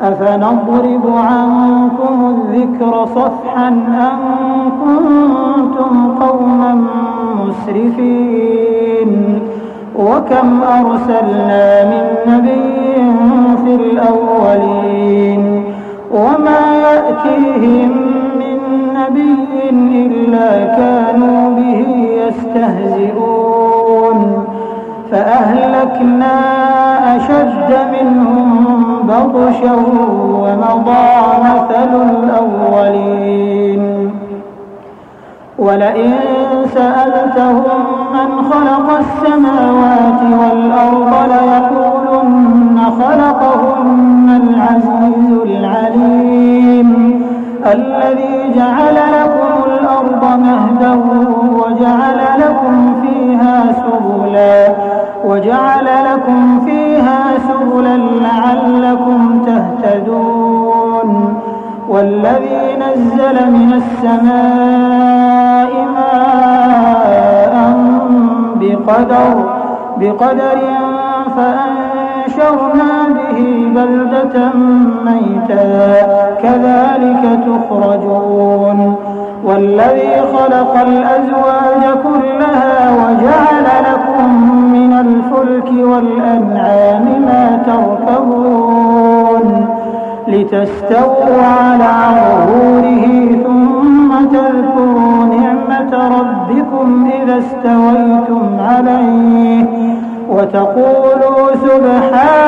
أفنضرب عنكم الذكر صفحا أن كنتم قوما مسرفين وكم أرسلنا من نبي في الأولين وما يأتيهم من نبي إلا كانوا به يستهزئون فأهلكنا أشد منهم بطشا ومضى مثل الأولين. ولئن سألتهم من خلق السماوات والأرض ليقولن خلقهن العزيز العليم. الذي جعل لكم الأرض مهدا وجعل لكم فيها سبلا وجعل لكم فيها سبلا لعلكم تهتدون والذي نزل من السماء ماء بقدر بقدر فأنشرنا به بلدة ميتا كذلك تخرجون والذي خلق الأزواج كلها وجعل لكم من الفلك والأنعام ما تركبون لتستووا على ظهوره ثم تذكروا نعمة ربكم إذا استويتم عليه وتقولوا سبحان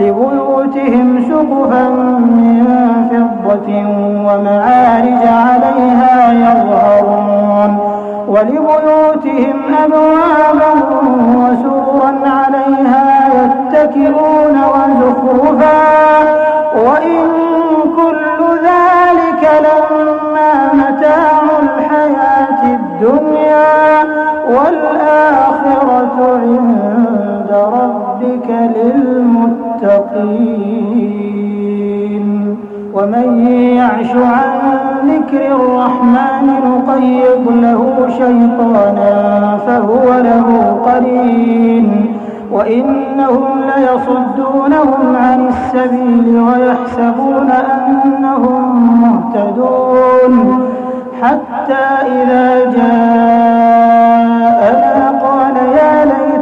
لبيوتهم سقفا من فضة ومعارج عليها يظهرون ولبيوتهم أبوابا وسورا عليها يتكئون وزخرفا للمتقين ومن يعش عن ذكر الرحمن نقيض له شيطانا فهو له قرين. وإنهم ليصدونهم عن السبيل ويحسبون أنهم مهتدون. حتى إذا جاءنا قال يا ليت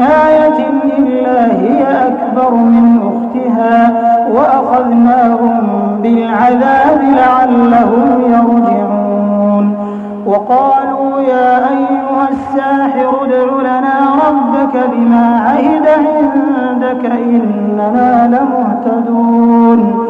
آية إلا هي أكبر من أختها وأخذناهم بالعذاب لعلهم يرجعون. وقالوا يا أيها الساحر ادع لنا ربك بما عهد عندك إننا لمهتدون.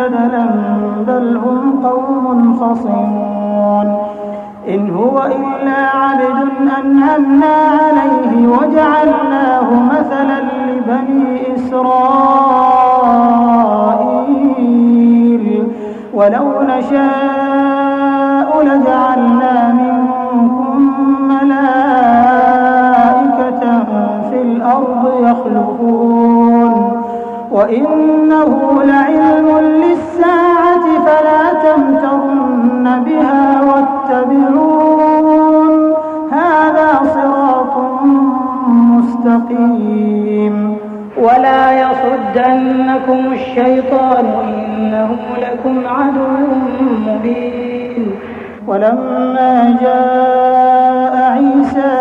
جدلا بل هم قوم خصمون. إن هو إلا عبد أنعمنا عليه وجعلناه مثلا لبني إسرائيل. ولو نشاء لجعلنا منكم ملائكة في الأرض يخلقون. وإنه لعلم بها واتبعون. هذا صراط مستقيم. ولا يصدنكم الشيطان إنه لكم عدو مبين. ولما جاء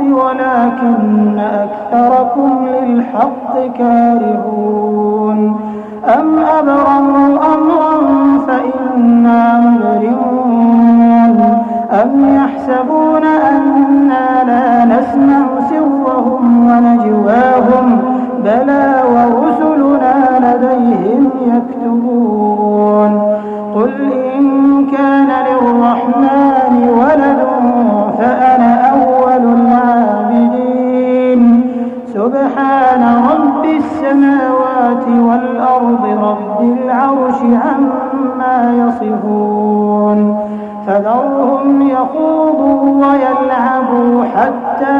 بالحق ولكن أكثركم للحق كارهون. أم أبرموا أمرا فإنا مبرمون. أم يحسبون أنا لا نسمع سرهم ونجواهم سبحان رب السماوات والأرض رب العرش عما يصفون فذرهم يخوضوا ويلعبوا حتى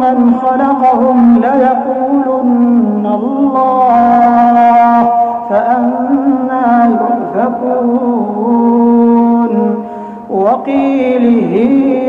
من خلقهم ليقولن الله فأنا يؤفكون. وقيله